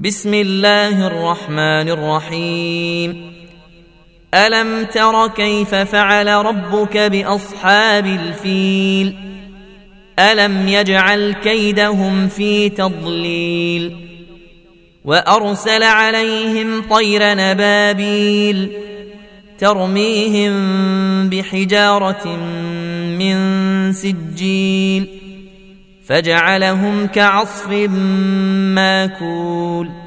بسم الله الرحمن الرحيم. ألم تر كيف فعل ربك بأصحاب الفيل؟ ألم يجعل كيدهم في تضليل؟ وأرسل عليهم طير نبابيل ترميهم بحجارة من سجيل فجعلهم كعصف ماكول